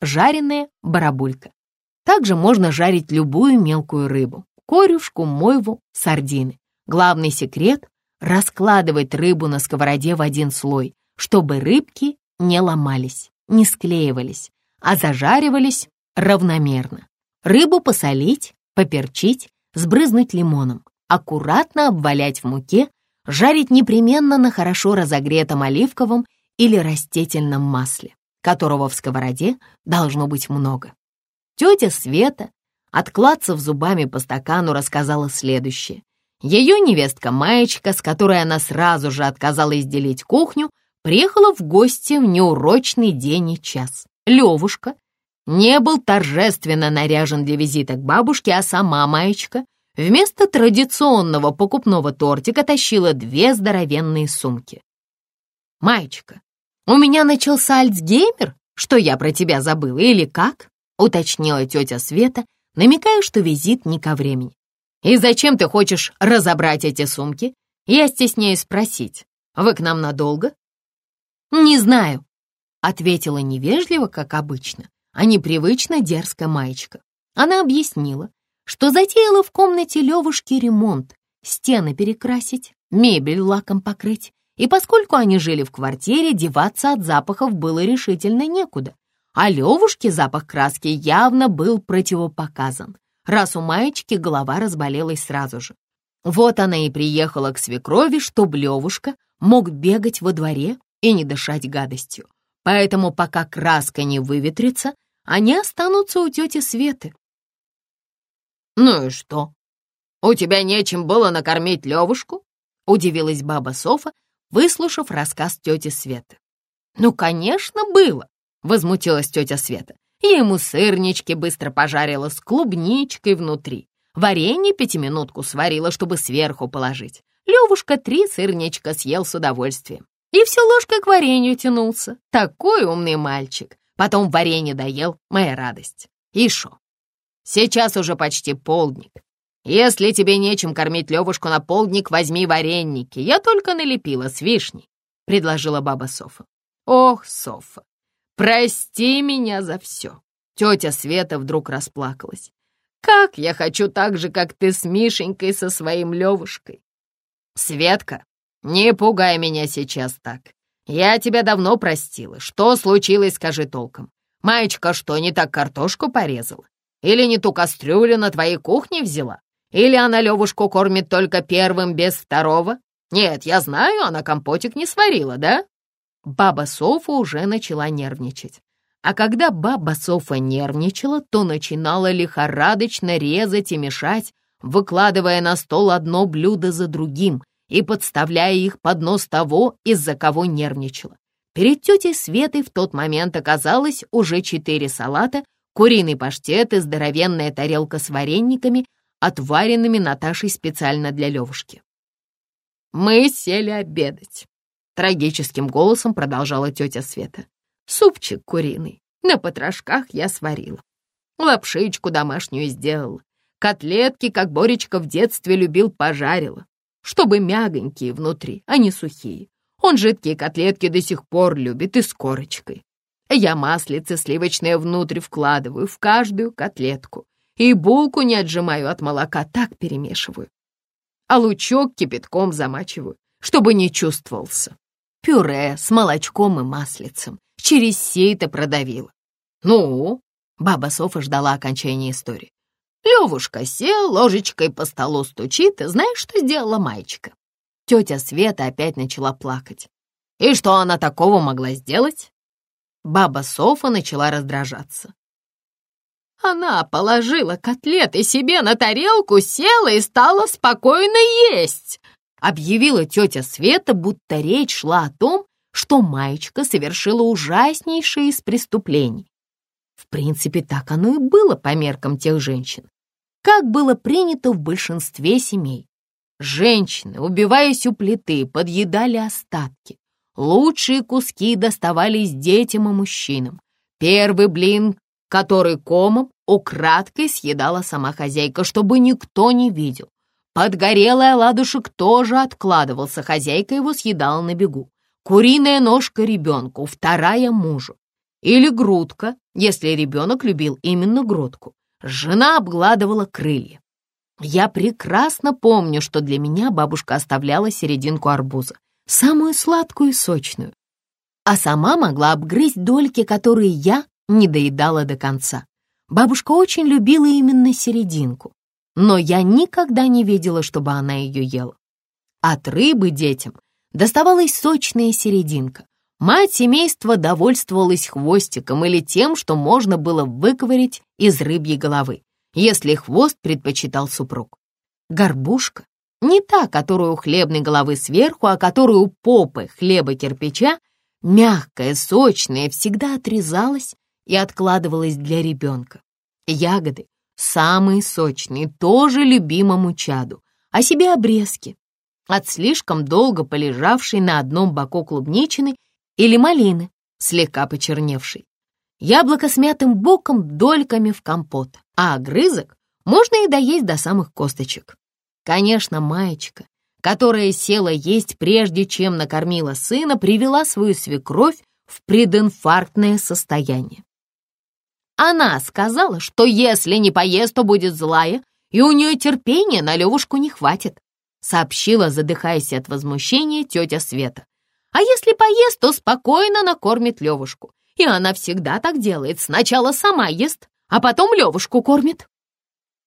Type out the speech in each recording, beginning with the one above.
жареная барабулька. Также можно жарить любую мелкую рыбу, корюшку, мойву, сардины. Главный секрет — раскладывать рыбу на сковороде в один слой, чтобы рыбки не ломались, не склеивались, а зажаривались равномерно. Рыбу посолить, поперчить, сбрызнуть лимоном, аккуратно обвалять в муке, жарить непременно на хорошо разогретом оливковом или растительном масле, которого в сковороде должно быть много. Тетя Света, отклацав зубами по стакану, рассказала следующее. Ее невестка Маечка, с которой она сразу же отказалась делить кухню, приехала в гости в неурочный день и час. Левушка не был торжественно наряжен для визита к бабушке, а сама Маечка вместо традиционного покупного тортика тащила две здоровенные сумки. «Маечка, у меня начался Альцгеймер, что я про тебя забыла, или как?» уточнила тетя Света, намекая, что визит не ко времени. «И зачем ты хочешь разобрать эти сумки?» Я стесняюсь спросить. «Вы к нам надолго?» «Не знаю», — ответила невежливо, как обычно, а непривычно дерзкая маечка. Она объяснила, что затеяла в комнате Левушки ремонт, стены перекрасить, мебель лаком покрыть, и поскольку они жили в квартире, деваться от запахов было решительно некуда. А Левушке запах краски явно был противопоказан, раз у маечки голова разболелась сразу же. Вот она и приехала к свекрови, чтобы Левушка мог бегать во дворе и не дышать гадостью. Поэтому пока краска не выветрится, они останутся у тети Светы. «Ну и что? У тебя нечем было накормить Левушку?» — удивилась баба Софа, выслушав рассказ тети Светы. «Ну, конечно, было!» — возмутилась тетя Света. Я ему сырнички быстро пожарила с клубничкой внутри. Варенье пятиминутку сварила, чтобы сверху положить. Левушка три сырничка съел с удовольствием. И все ложкой к варенью тянулся. Такой умный мальчик. Потом варенье доел, моя радость. И шо? Сейчас уже почти полдник. Если тебе нечем кормить Левушку на полдник, возьми вареники. Я только налепила с вишней, — предложила баба Софа. Ох, Софа, прости меня за все. Тетя Света вдруг расплакалась. Как я хочу так же, как ты с Мишенькой со своим Левушкой. Светка, не пугай меня сейчас так. Я тебя давно простила. Что случилось, скажи толком. Маечка что, не так картошку порезала? Или не ту кастрюлю на твоей кухне взяла? Или она Левушку кормит только первым без второго? Нет, я знаю, она компотик не сварила, да?» Баба Софа уже начала нервничать. А когда баба Софа нервничала, то начинала лихорадочно резать и мешать, выкладывая на стол одно блюдо за другим и подставляя их под нос того, из-за кого нервничала. Перед тетей Светой в тот момент оказалось уже четыре салата, куриный паштет и здоровенная тарелка с варениками, отваренными Наташей специально для Левушки. «Мы сели обедать», — трагическим голосом продолжала тетя Света. «Супчик куриный, на потрошках я сварила. Лапшичку домашнюю сделала. Котлетки, как Боречка в детстве любил, пожарила, чтобы мягонькие внутри, а не сухие. Он жидкие котлетки до сих пор любит и с корочкой. Я маслице сливочное внутрь вкладываю в каждую котлетку. И булку не отжимаю от молока, так перемешиваю. А лучок кипятком замачиваю, чтобы не чувствовался. Пюре с молочком и маслицем. Через сито продавила. Ну, баба Софа ждала окончания истории. Левушка сел, ложечкой по столу стучит, и знаешь, что сделала мальчика? Тетя Света опять начала плакать. И что она такого могла сделать? Баба Софа начала раздражаться. Она положила котлеты себе на тарелку, села и стала спокойно есть, объявила тетя Света, будто речь шла о том, что Маечка совершила ужаснейшее из преступлений. В принципе, так оно и было по меркам тех женщин, как было принято в большинстве семей. Женщины, убиваясь у плиты, подъедали остатки, Лучшие куски доставались детям и мужчинам. Первый блин, который комом украдкой съедала сама хозяйка, чтобы никто не видел. Подгорелый оладушек тоже откладывался, хозяйка его съедала на бегу. Куриная ножка ребенку, вторая мужу. Или грудка, если ребенок любил именно грудку. Жена обгладывала крылья. Я прекрасно помню, что для меня бабушка оставляла серединку арбуза, самую сладкую и сочную, а сама могла обгрызть дольки, которые я не доедала до конца. Бабушка очень любила именно серединку, но я никогда не видела, чтобы она ее ела. От рыбы детям доставалась сочная серединка. Мать семейства довольствовалась хвостиком или тем, что можно было выковырять из рыбьей головы если хвост предпочитал супруг. Горбушка, не та, которую у хлебной головы сверху, а которую у попы хлеба кирпича, мягкая, сочная, всегда отрезалась и откладывалась для ребенка. Ягоды, самые сочные, тоже любимому чаду, а себе обрезки. От слишком долго полежавшей на одном боку клубничины или малины, слегка почерневшей яблоко с мятым боком дольками в компот, а огрызок можно и доесть до самых косточек. Конечно, маечка, которая села есть прежде, чем накормила сына, привела свою свекровь в прединфарктное состояние. Она сказала, что если не поест, то будет злая, и у нее терпения на Левушку не хватит, сообщила, задыхаясь от возмущения, тетя Света. А если поест, то спокойно накормит Левушку. И она всегда так делает. Сначала сама ест, а потом Левушку кормит.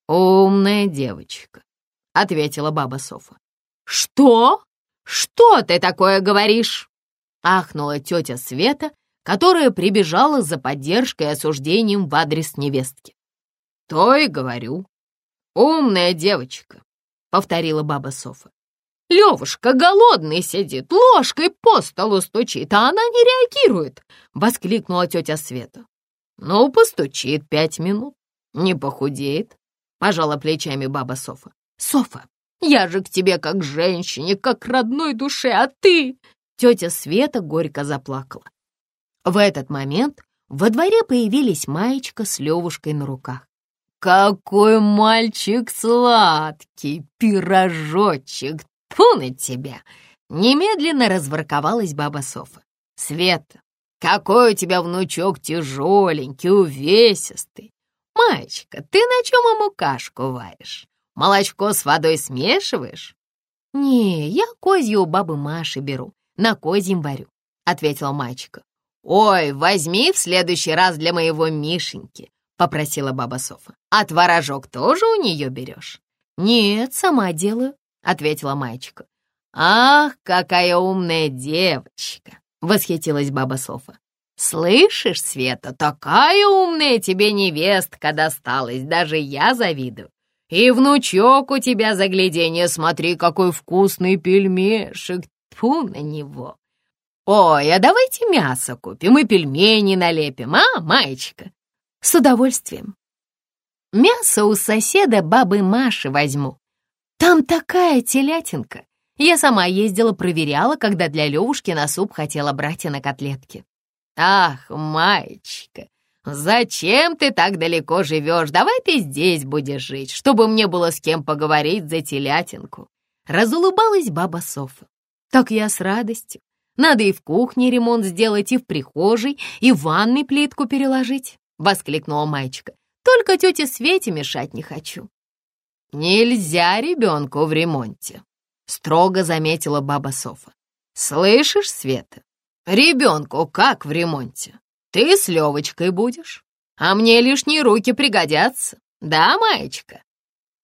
«Умная девочка», — ответила баба Софа. «Что? Что ты такое говоришь?» — ахнула тетя Света, которая прибежала за поддержкой и осуждением в адрес невестки. «То и говорю. Умная девочка», — повторила баба Софа. Левушка голодный сидит, ложкой по столу стучит, а она не реагирует!» — воскликнула тетя Света. «Ну, постучит пять минут, не похудеет», — пожала плечами баба Софа. «Софа, я же к тебе как женщине, как родной душе, а ты...» Тетя Света горько заплакала. В этот момент во дворе появились Маечка с Левушкой на руках. «Какой мальчик сладкий, пирожочек, Фу на тебя!» Немедленно разворковалась баба Софа. «Света, какой у тебя внучок тяжеленький, увесистый! Мальчика, ты на чем ему кашку варишь? Молочко с водой смешиваешь?» «Не, я козью у бабы Маши беру, на козьем варю», — ответила мальчика. «Ой, возьми в следующий раз для моего Мишеньки», — попросила баба Софа. «А творожок тоже у нее берешь?» «Нет, сама делаю», — ответила мальчика. «Ах, какая умная девочка!» — восхитилась баба Софа. «Слышишь, Света, такая умная тебе невестка досталась, даже я завидую. И внучок у тебя загляденье, смотри, какой вкусный пельмешек, тьфу на него. Ой, а давайте мясо купим и пельмени налепим, а, маечка?» «С удовольствием. Мясо у соседа бабы Маши возьму, там такая телятинка. Я сама ездила, проверяла, когда для Левушки на суп хотела брать и на котлетки. Ах, маечка, зачем ты так далеко живешь? Давай ты здесь будешь жить, чтобы мне было с кем поговорить за телятинку. Разулыбалась баба Софа. Так я с радостью. Надо и в кухне ремонт сделать, и в прихожей, и в ванной плитку переложить, воскликнула мальчика. Только тете Свете мешать не хочу. «Нельзя ребенку в ремонте», — строго заметила баба Софа. «Слышишь, Света, ребенку как в ремонте? Ты с Левочкой будешь, а мне лишние руки пригодятся, да, Маечка?»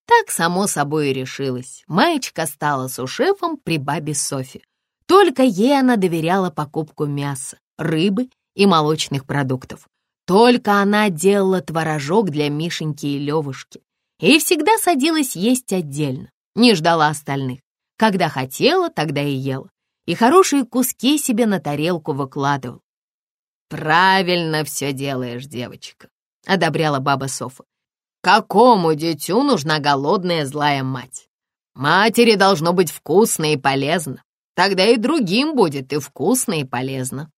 Так, само собой, и решилась. Маечка стала сушефом при бабе Софе. Только ей она доверяла покупку мяса, рыбы и молочных продуктов. Только она делала творожок для Мишеньки и Левушки и всегда садилась есть отдельно, не ждала остальных. Когда хотела, тогда и ела, и хорошие куски себе на тарелку выкладывал. «Правильно все делаешь, девочка», — одобряла баба Софа. «Какому дитю нужна голодная злая мать? Матери должно быть вкусно и полезно. Тогда и другим будет и вкусно, и полезно».